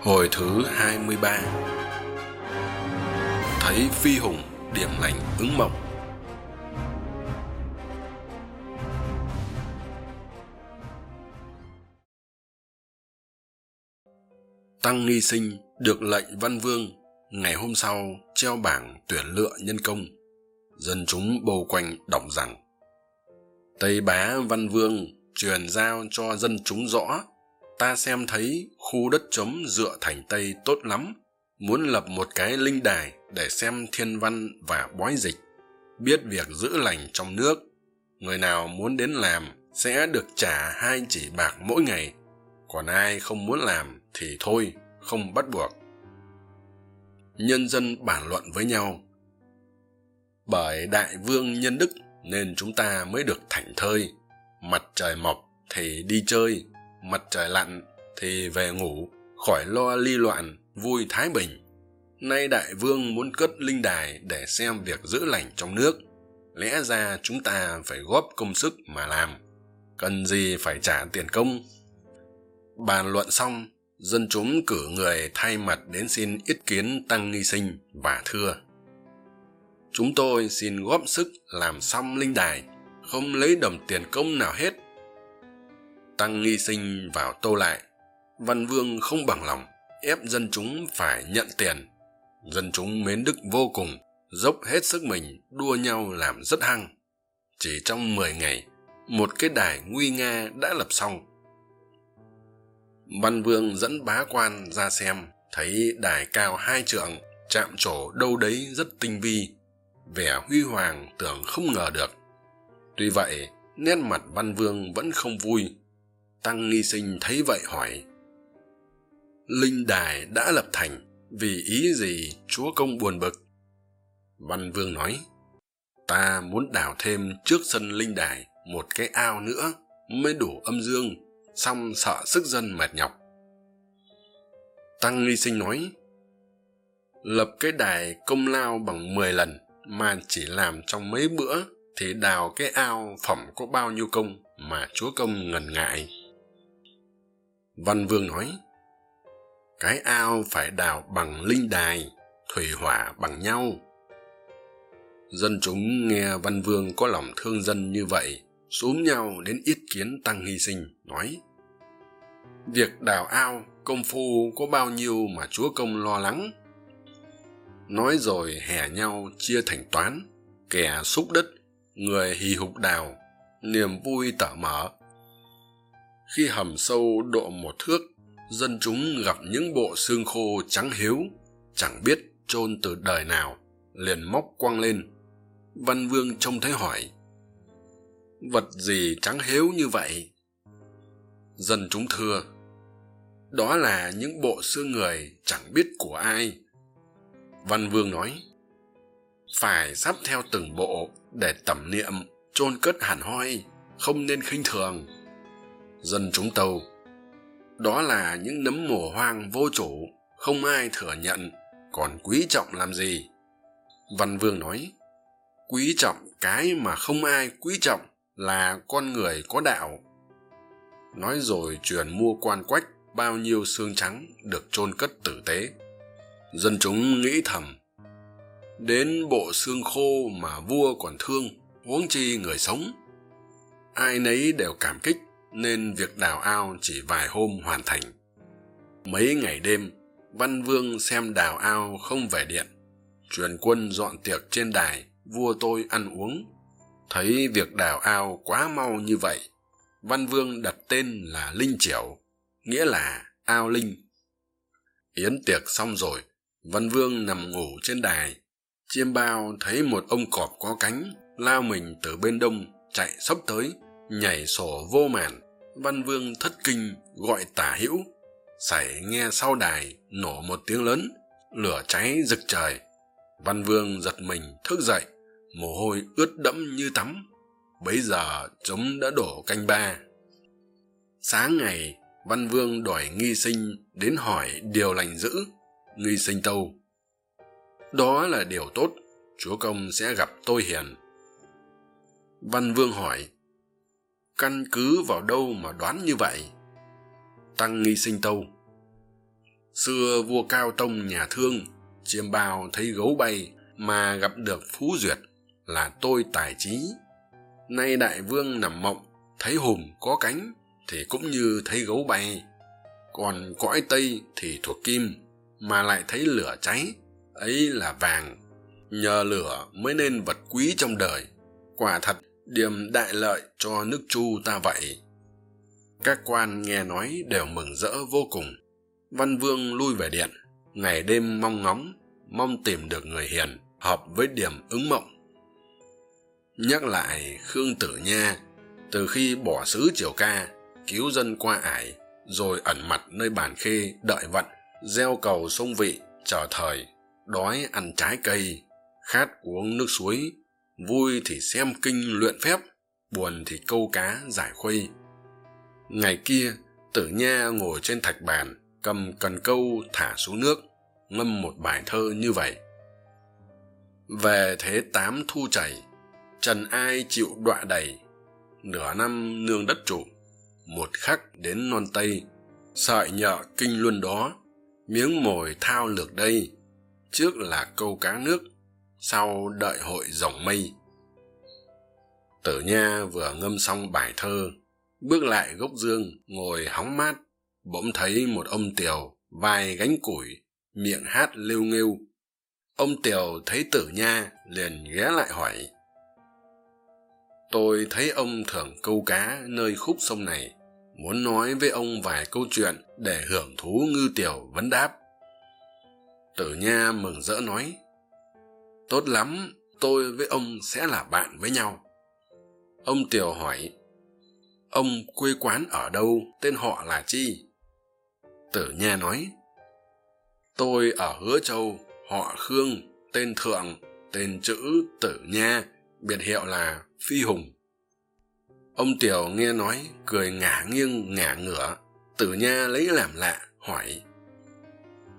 Hồi thứ 23 Thấy phi hùng điểm lành ứng mộng. Tăng Nghi Sinh được lệnh văn vương, ngày hôm sau treo bảng tuyển lựa nhân công. Dân chúng bầu quanh đọc rằng, tây bá văn vương truyền giao cho dân chúng rõ ta xem thấy khu đất trống dựa thành tây tốt lắm, muốn lập một cái linh đài để xem thiên văn và bói dịch, biết việc giữ lành trong nước. Người nào muốn đến làm sẽ được trả hai chỉ bạc mỗi ngày, còn ai không muốn làm thì thôi, không bắt buộc. Nhân dân bàn luận với nhau. Bởi đại vương nhân đức nên chúng ta mới được thảnh thơi, mặt trời mọc thì đi chơi mặt trời lặn thì về ngủ, khỏi lo ly loạn, vui thái bình. Nay đại vương muốn cất linh đài để xem việc giữ lành trong nước. Lẽ ra chúng ta phải góp công sức mà làm. Cần gì phải trả tiền công? Bàn luận xong, dân chúng cử người thay mặt đến xin ý kiến tăng nghi sinh và thưa. Chúng tôi xin góp sức làm xong linh đài, không lấy đồng tiền công nào hết tăng nghi sinh vào tô lại. Văn vương không bằng lòng, ép dân chúng phải nhận tiền. Dân chúng mến đức vô cùng, dốc hết sức mình đua nhau làm rất hăng. Chỉ trong mười ngày, một cái đài nguy nga đã lập xong. Văn vương dẫn bá quan ra xem, thấy đài cao hai trượng, chạm trổ đâu đấy rất tinh vi. Vẻ huy hoàng tưởng không ngờ được. Tuy vậy, nét mặt văn vương vẫn không vui tăng nghi sinh thấy vậy hỏi, linh đài đã lập thành, vì ý gì chúa công buồn bực? Văn vương nói, ta muốn đào thêm trước sân linh đài một cái ao nữa mới đủ âm dương, xong sợ sức dân mệt nhọc. Tăng nghi sinh nói, lập cái đài công lao bằng mười lần mà chỉ làm trong mấy bữa thì đào cái ao phẩm có bao nhiêu công mà chúa công ngần ngại văn vương nói, cái ao phải đào bằng linh đài, thủy hỏa bằng nhau. Dân chúng nghe văn vương có lòng thương dân như vậy, xúm nhau đến yết kiến tăng hy sinh, nói, việc đào ao, công phu có bao nhiêu mà chúa công lo lắng. Nói rồi hè nhau chia thành toán, kẻ xúc đất, người hì hục đào, niềm vui tở mở khi hầm sâu độ một thước, dân chúng gặp những bộ xương khô trắng hiếu, chẳng biết chôn từ đời nào, liền móc quăng lên. Văn vương trông thấy hỏi, vật gì trắng hiếu như vậy? Dân chúng thưa, đó là những bộ xương người chẳng biết của ai. Văn vương nói, phải sắp theo từng bộ để tẩm niệm, chôn cất hẳn hoi, không nên khinh thường dân chúng tâu. Đó là những nấm mồ hoang vô chủ, không ai thừa nhận, còn quý trọng làm gì? Văn vương nói, quý trọng cái mà không ai quý trọng là con người có đạo. Nói rồi truyền mua quan quách bao nhiêu xương trắng được chôn cất tử tế. Dân chúng nghĩ thầm, đến bộ xương khô mà vua còn thương, huống chi người sống, ai nấy đều cảm kích nên việc đào ao chỉ vài hôm hoàn thành. Mấy ngày đêm, văn vương xem đào ao không về điện. Truyền quân dọn tiệc trên đài, vua tôi ăn uống. Thấy việc đào ao quá mau như vậy, văn vương đặt tên là linh triểu nghĩa là ao linh. Yến tiệc xong rồi, văn vương nằm ngủ trên đài. Chiêm bao thấy một ông cọp có cánh, lao mình từ bên đông chạy sốc tới, nhảy sổ vô màn văn vương thất kinh gọi tả hữu. Sảy nghe sau đài nổ một tiếng lớn, lửa cháy rực trời. Văn vương giật mình thức dậy, mồ hôi ướt đẫm như tắm. Bấy giờ trống đã đổ canh ba. Sáng ngày, văn vương đòi nghi sinh đến hỏi điều lành dữ. Nghi sinh tâu, đó là điều tốt, chúa công sẽ gặp tôi hiền. Văn vương hỏi căn cứ vào đâu mà đoán như vậy? Tăng nghi sinh tâu. Xưa vua cao tông nhà thương chiêm bao thấy gấu bay mà gặp được phú duyệt là tôi tài trí. Nay đại vương nằm mộng, thấy hùm có cánh thì cũng như thấy gấu bay. Còn cõi tây thì thuộc kim mà lại thấy lửa cháy, ấy là vàng. Nhờ lửa mới nên vật quý trong đời. Quả thật điểm đại lợi cho nước chu ta vậy. Các quan nghe nói đều mừng rỡ vô cùng. Văn vương lui về điện. Ngày đêm mong ngóng, mong tìm được người hiền, hợp với điểm ứng mộng. Nhắc lại khương tử nha, từ khi bỏ xứ triều ca, cứu dân qua ải, rồi ẩn mặt nơi bản khê đợi vận, gieo cầu sông vị, chờ thời, đói ăn trái cây, khát uống nước suối vui thì xem kinh luyện phép, buồn thì câu cá giải khuây. Ngày kia, tử nha ngồi trên thạch bàn, cầm cần câu thả xuống nước, ngâm một bài thơ như vậy. Về thế tám thu chảy, trần ai chịu đọa đầy. Nửa năm nương đất trụ, một khắc đến non tây. Sợi nhợ kinh luân đó, miếng mồi thao lược đây, trước là câu cá nước sau đợi hội rồng mây. Tử nha vừa ngâm xong bài thơ, bước lại gốc dương, ngồi hóng mát, bỗng thấy một ông tiều vai gánh củi, miệng hát lêu nghêu. Ông tiều thấy tử nha liền ghé lại hỏi, tôi thấy ông thường câu cá nơi khúc sông này, muốn nói với ông vài câu chuyện để hưởng thú ngư tiểu vấn đáp. Tử nha mừng rỡ nói tốt lắm, tôi với ông sẽ là bạn với nhau. Ông tiều hỏi, ông quê quán ở đâu? Tên họ là chi? Tử nha nói, tôi ở hứa châu, họ khương, tên thượng, tên chữ tử nha, biệt hiệu là phi hùng. Ông tiều nghe nói, cười ngả nghiêng, ngả ngửa. Tử nha lấy làm lạ, hỏi,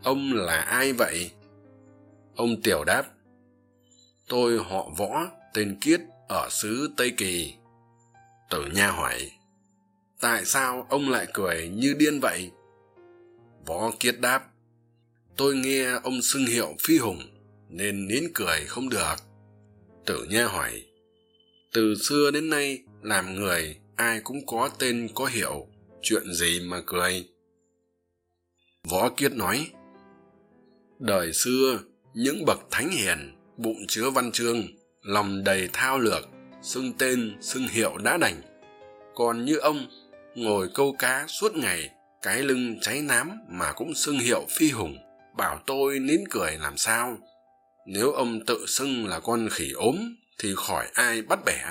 ông là ai vậy? Ông tiều đáp tôi họ võ, tên kiết, ở xứ tây kỳ. Tử nha hỏi, tại sao ông lại cười như điên vậy? Võ kiết đáp, tôi nghe ông xưng hiệu phi hùng, nên nín cười không được. Tử nha hỏi, từ xưa đến nay, làm người, ai cũng có tên có hiệu, chuyện gì mà cười? Võ kiết nói, đời xưa, những bậc thánh hiền bụng chứa văn chương, lòng đầy thao lược, xưng tên, xưng hiệu đã đành. Còn như ông, ngồi câu cá suốt ngày, cái lưng cháy nám mà cũng xưng hiệu phi hùng, bảo tôi nín cười làm sao? Nếu ông tự xưng là con khỉ ốm, thì khỏi ai bắt bẻ.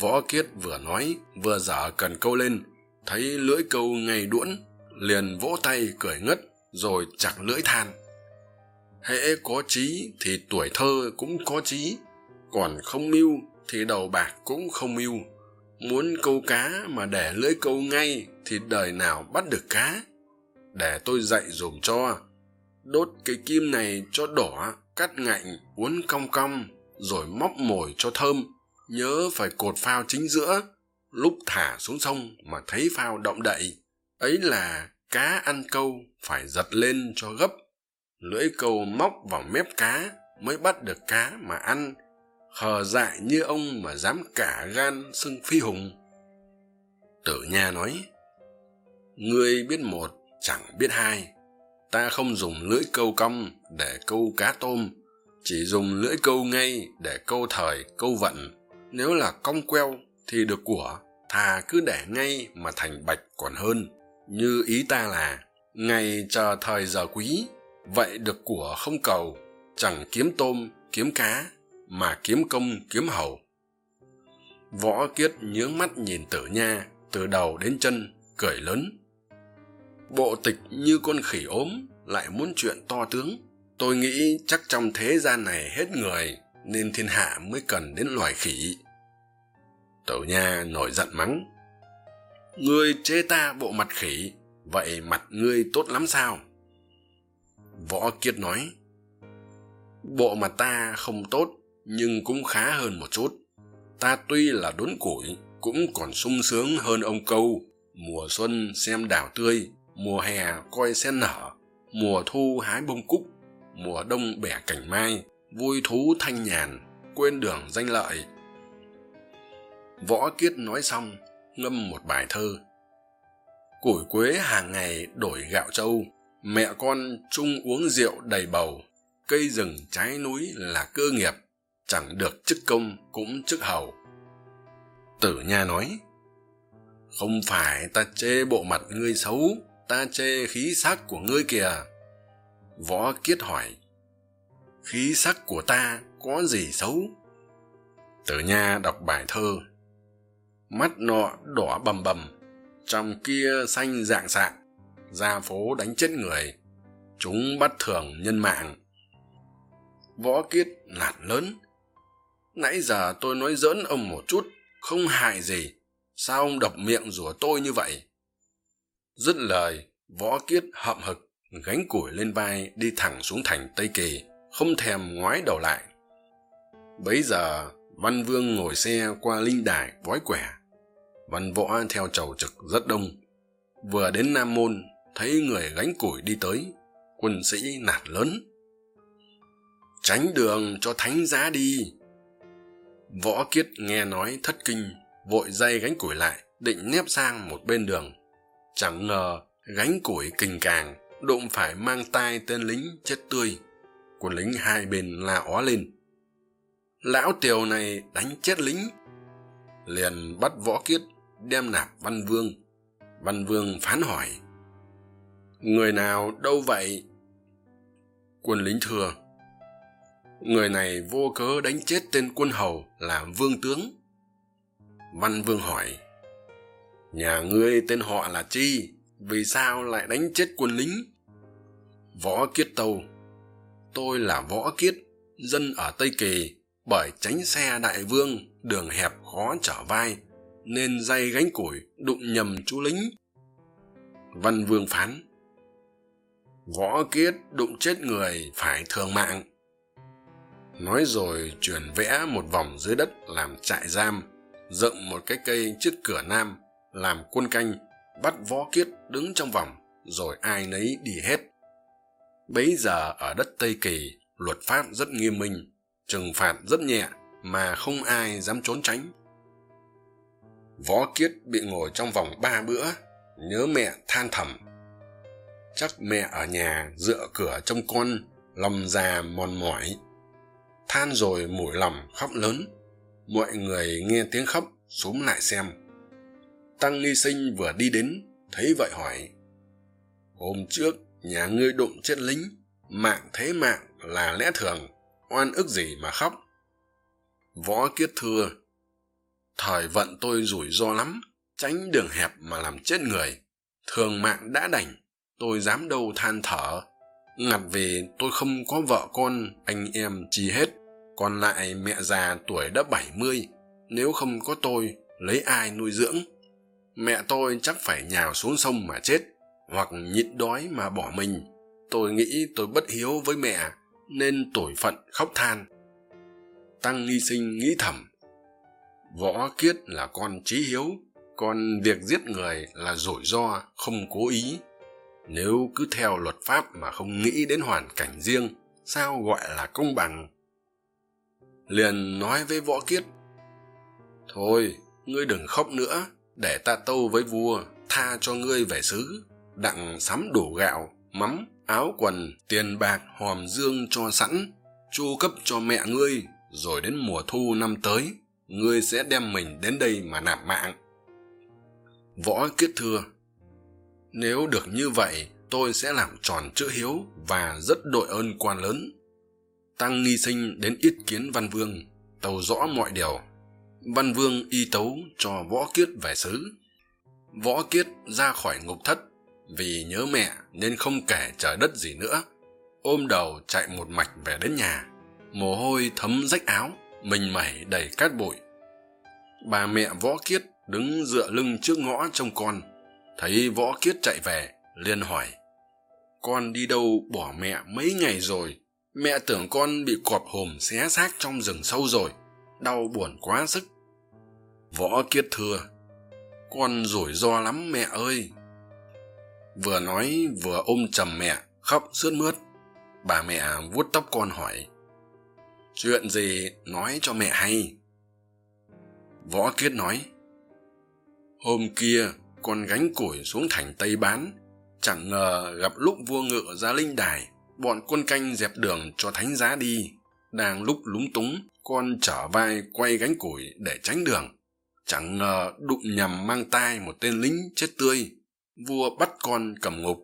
Võ kiết vừa nói, vừa dở cần câu lên, thấy lưỡi câu ngay đuỗn, liền vỗ tay cười ngất, rồi chặt lưỡi than hễ có trí thì tuổi thơ cũng có trí, còn không mưu thì đầu bạc cũng không mưu. Muốn câu cá mà để lưỡi câu ngay thì đời nào bắt được cá? Để tôi dạy dùm cho. Đốt cái kim này cho đỏ, cắt ngạnh, uốn cong cong, rồi móc mồi cho thơm. Nhớ phải cột phao chính giữa, lúc thả xuống sông mà thấy phao động đậy. Ấy là cá ăn câu phải giật lên cho gấp lưỡi câu móc vào mép cá mới bắt được cá mà ăn. Khờ dại như ông mà dám cả gan xưng phi hùng. Tử nha nói, ngươi biết một, chẳng biết hai. Ta không dùng lưỡi câu cong để câu cá tôm. Chỉ dùng lưỡi câu ngay để câu thời, câu vận. Nếu là cong queo thì được của, thà cứ để ngay mà thành bạch còn hơn. Như ý ta là, ngày chờ thời giờ quý vậy được của không cầu, chẳng kiếm tôm, kiếm cá, mà kiếm công, kiếm hầu. Võ kiết nhướng mắt nhìn tử nha, từ đầu đến chân, cười lớn. Bộ tịch như con khỉ ốm, lại muốn chuyện to tướng. Tôi nghĩ chắc trong thế gian này hết người, nên thiên hạ mới cần đến loài khỉ. Tẩu nha nổi giận mắng. Ngươi chê ta bộ mặt khỉ, vậy mặt ngươi tốt lắm sao? Võ Kiệt nói, bộ mặt ta không tốt, nhưng cũng khá hơn một chút. Ta tuy là đốn củi, cũng còn sung sướng hơn ông câu. Mùa xuân xem đào tươi, mùa hè coi sen nở, mùa thu hái bông cúc, mùa đông bẻ cảnh mai, vui thú thanh nhàn, quên đường danh lợi. Võ kiết nói xong, ngâm một bài thơ. Củi quế hàng ngày đổi gạo trâu mẹ con chung uống rượu đầy bầu, cây rừng trái núi là cơ nghiệp, chẳng được chức công cũng chức hầu. Tử nha nói, không phải ta chê bộ mặt ngươi xấu, ta chê khí sắc của ngươi kìa. Võ kiết hỏi, khí sắc của ta có gì xấu? Tử nha đọc bài thơ, mắt nọ đỏ bầm bầm, trong kia xanh dạng sạng ra phố đánh chết người. Chúng bắt thường nhân mạng. Võ kiết nạt lớn. Nãy giờ tôi nói giỡn ông một chút, không hại gì. Sao ông độc miệng rủa tôi như vậy? Dứt lời, võ kiết hậm hực, gánh củi lên vai đi thẳng xuống thành tây kỳ, không thèm ngoái đầu lại. Bấy giờ, văn vương ngồi xe qua linh đài vói quẻ. Văn võ theo trầu trực rất đông. Vừa đến nam môn thấy người gánh củi đi tới, quân sĩ nạt lớn. Tránh đường cho thánh giá đi. Võ kiết nghe nói thất kinh, vội dây gánh củi lại, định nép sang một bên đường. Chẳng ngờ gánh củi kình càng, đụng phải mang tai tên lính chết tươi quân lính hai bên la ó lên. Lão tiều này đánh chết lính. Liền bắt võ kiết đem nạp văn vương. Văn vương phán hỏi người nào đâu vậy? Quân lính thưa người này vô cớ đánh chết tên quân hầu là vương tướng. Văn vương hỏi, nhà ngươi tên họ là chi? Vì sao lại đánh chết quân lính? Võ kiết tâu. Tôi là võ kiết, dân ở tây kỳ. Bởi tránh xe đại vương, đường hẹp khó trở vai, nên dây gánh củi đụng nhầm chú lính. Văn vương phán võ kiết đụng chết người phải thường mạng. Nói rồi truyền vẽ một vòng dưới đất làm trại giam, dựng một cái cây trước cửa nam làm quân canh, bắt võ kiết đứng trong vòng rồi ai nấy đi hết. Bấy giờ ở đất tây kỳ, luật pháp rất nghiêm minh, trừng phạt rất nhẹ mà không ai dám trốn tránh. Võ kiết bị ngồi trong vòng ba bữa, nhớ mẹ than thầm chắc mẹ ở nhà dựa cửa trông con, lòng già mòn mỏi. Than rồi mủi lòng khóc lớn. Mọi người nghe tiếng khóc, xúm lại xem. Tăng nghi sinh vừa đi đến, thấy vậy hỏi, hôm trước nhà ngươi đụng chết lính, mạng thế mạng là lẽ thường, oan ức gì mà khóc? Võ kiết thưa, thời vận tôi rủi ro lắm, tránh đường hẹp mà làm chết người, thường mạng đã đành tôi dám đâu than thở. Ngặt về, tôi không có vợ con, anh em chi hết. Còn lại mẹ già tuổi đã bảy mươi, nếu không có tôi, lấy ai nuôi dưỡng? Mẹ tôi chắc phải nhào xuống sông mà chết, hoặc nhịn đói mà bỏ mình. Tôi nghĩ tôi bất hiếu với mẹ, nên tủi phận khóc than. Tăng nghi sinh nghĩ thầm. Võ kiết là con trí hiếu, còn việc giết người là rủi ro, không cố ý nếu cứ theo luật pháp mà không nghĩ đến hoàn cảnh riêng, sao gọi là công bằng? Liền nói với võ kiết, thôi, ngươi đừng khóc nữa, để ta tâu với vua, tha cho ngươi về xứ, đặng sắm đủ gạo, mắm, áo quần, tiền bạc, hòm dương cho sẵn, chu cấp cho mẹ ngươi, rồi đến mùa thu năm tới, ngươi sẽ đem mình đến đây mà nạp mạng. Võ kiết thưa nếu được như vậy, tôi sẽ làm tròn chữ hiếu và rất đội ơn quan lớn. Tăng nghi sinh đến yết kiến văn vương tâu rõ mọi điều. Văn vương y tấu cho võ kiết về xứ. Võ kiết ra khỏi ngục thất, vì nhớ mẹ nên không kể trời đất gì nữa, ôm đầu chạy một mạch về đến nhà. Mồ hôi thấm rách áo, mình mẩy đầy cát bụi. Bà mẹ võ kiết đứng dựa lưng trước ngõ trông con thấy võ kiết chạy về, liền hỏi, con đi đâu bỏ mẹ mấy ngày rồi? Mẹ tưởng con bị cọp hồm xé xác trong rừng sâu rồi, đau buồn quá sức. Võ kiết thưa, con rủi ro lắm mẹ ơi. Vừa nói, vừa ôm chầm mẹ, khóc sướt mướt. Bà mẹ vuốt tóc con hỏi, chuyện gì nói cho mẹ hay? Võ kiết nói, hôm kia con gánh củi xuống thành tây bán. Chẳng ngờ gặp lúc vua ngựa ra linh đài, bọn quân canh dẹp đường cho thánh giá đi. Đang lúc lúng túng, con trở vai quay gánh củi để tránh đường. Chẳng ngờ đụng nhầm mang tai một tên lính chết tươi. Vua bắt con cầm ngục.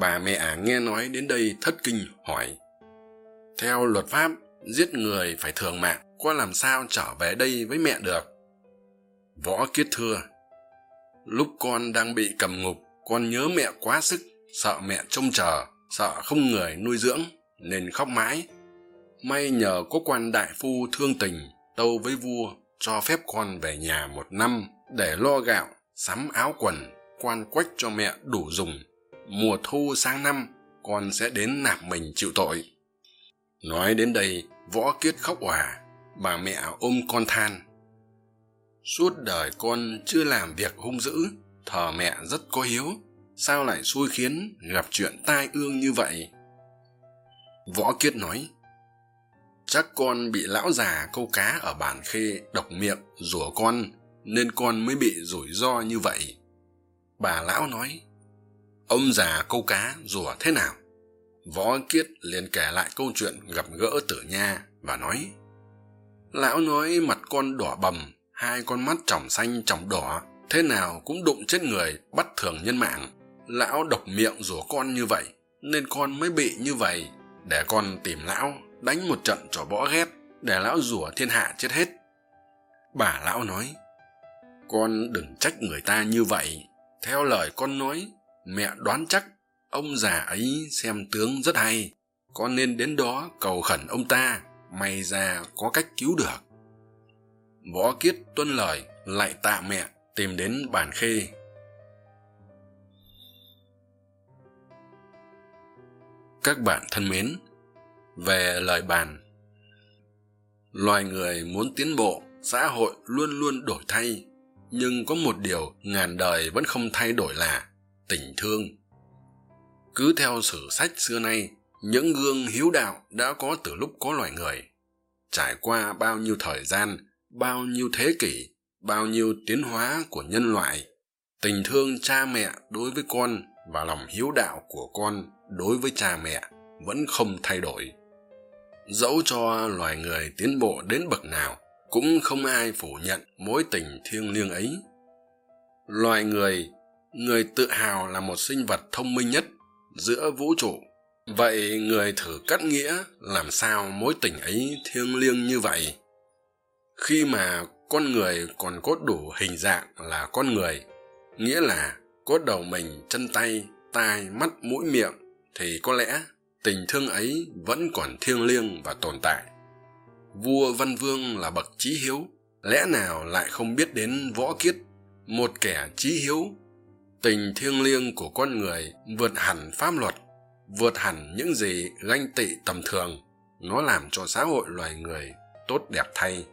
Bà mẹ ả nghe nói đến đây thất kinh, hỏi, theo luật pháp, giết người phải thường mạng con làm sao trở về đây với mẹ được? Võ kiết thưa lúc con đang bị cầm ngục, con nhớ mẹ quá sức, sợ mẹ trông chờ, sợ không người nuôi dưỡng, nên khóc mãi. May nhờ có quan đại phu thương tình, tâu với vua, cho phép con về nhà một năm để lo gạo, sắm áo quần, quan quách cho mẹ đủ dùng. Mùa thu sang năm, con sẽ đến nạp mình chịu tội. Nói đến đây, võ kiết khóc òa, bà mẹ ôm con than suốt đời con chưa làm việc hung dữ, thờ mẹ rất có hiếu. Sao lại xui khiến gặp chuyện tai ương như vậy? Võ kiết nói, chắc con bị lão già câu cá ở bản khê độc miệng rủa con, nên con mới bị rủi ro như vậy. Bà lão nói, ông già câu cá rủa thế nào? Võ kiết liền kể lại câu chuyện gặp gỡ tử nha và nói, lão nói mặt con đỏ bầm hai con mắt tròng xanh, tròng đỏ, thế nào cũng đụng chết người bắt thường nhân mạng. Lão độc miệng rủa con như vậy, nên con mới bị như vậy. Để con tìm lão, đánh một trận cho bõ ghét, để lão rủa thiên hạ chết hết. Bà lão nói, con đừng trách người ta như vậy. Theo lời con nói, mẹ đoán chắc, ông già ấy xem tướng rất hay. Con nên đến đó cầu khẩn ông ta, may ra có cách cứu được võ kiết tuân lời, lại tạ mẹ, tìm đến bản khê. Các bạn thân mến, về lời bàn. Loài người muốn tiến bộ, xã hội luôn luôn đổi thay, nhưng có một điều ngàn đời vẫn không thay đổi là tình thương. Cứ theo sử sách xưa nay, những gương hiếu đạo đã có từ lúc có loài người. Trải qua bao nhiêu thời gian bao nhiêu thế kỷ, bao nhiêu tiến hóa của nhân loại, tình thương cha mẹ đối với con và lòng hiếu đạo của con đối với cha mẹ vẫn không thay đổi. Dẫu cho loài người tiến bộ đến bậc nào, cũng không ai phủ nhận mối tình thiêng liêng ấy. Loài người người tự hào là một sinh vật thông minh nhất giữa vũ trụ. Vậy người thử cắt nghĩa làm sao mối tình ấy thiêng liêng như vậy? Khi mà con người còn có đủ hình dạng là con người, nghĩa là có đầu mình, chân tay, tai, mắt, mũi, miệng, thì có lẽ tình thương ấy vẫn còn thiêng liêng và tồn tại. Vua văn vương là bậc trí hiếu, lẽ nào lại không biết đến võ kiết? Một kẻ trí hiếu, tình thiêng liêng của con người vượt hẳn pháp luật, vượt hẳn những gì ganh tị tầm thường. Nó làm cho xã hội loài người tốt đẹp thay.